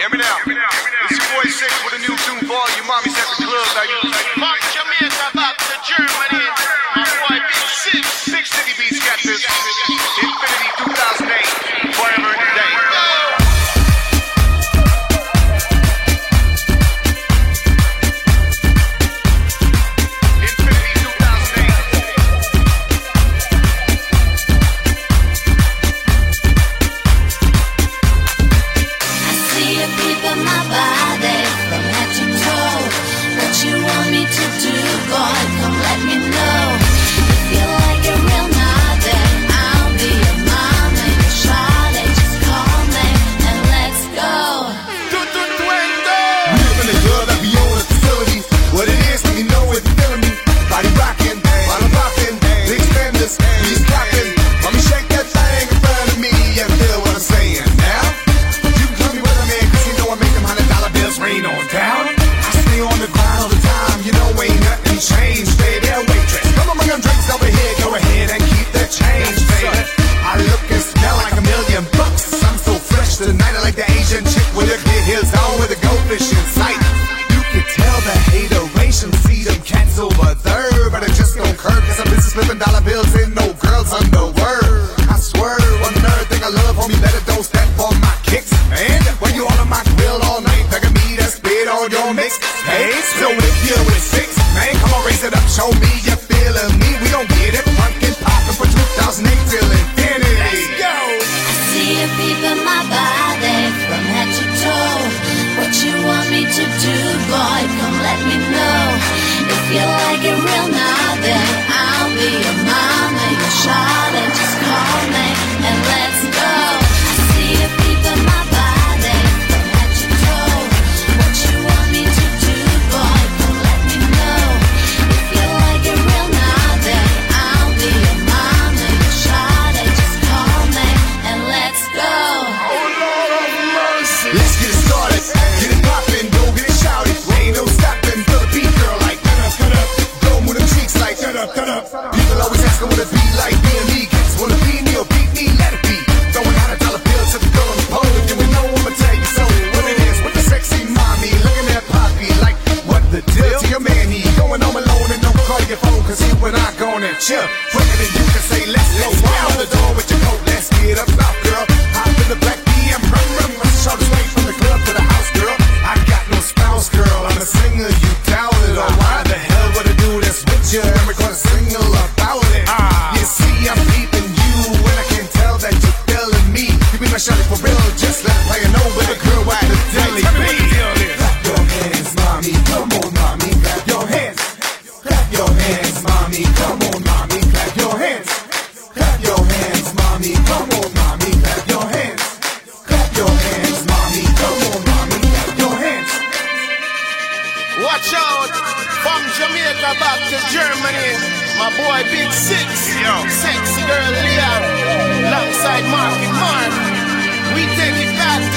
Hear me now. It's your boy Six with a new tune you mommies at the club. Now you from head to toe. What you want me to do, boy? Come let me know. Goldfish in sight. You can tell the hateration, see them cats over there, but it just don't curb, cause I'm busy slipping dollar bills in no girls underwear. I swear, one nerd thing I love, homie, better don't step on my kicks. And when you all on my grill all night, begging me to spit on your mix. Hey, so if you're with six, man, come on, raise it up, show me you're feeling me. We don't get it, pumpkin let me know. If you like it Quicker than you can say, let's go. Out the door with your coat, let's get up, now, girl. Hop in the black BM, run, run, run. Short way from the club to the house, girl. I got no spouse, girl. I'm a singer, you doubt it. Or why the hell would I do this with you and record a single about it? Ah. You see, I'm peeping you, and I can tell that you're feeling me. You be my shawty for real, just let play know with a girl with the daily beat. Clap your hands, mommy. Come on, mommy. Clap your hands. Clap your hands, mommy mommy, come on, mommy, clap your hands. Clap your hands, mommy, come on, mommy, clap your hands. Clap your hands, mommy, come on, mommy, clap your hands. Watch out, from Jamaica back to Germany, my boy Big Six, Yo. sexy girl Leah, alongside Marky Mark. We take it back.